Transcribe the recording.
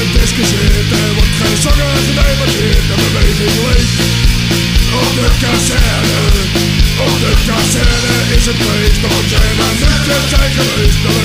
het is gezit, er wordt gezongen, is het feest, nog een zijn aan het zijn.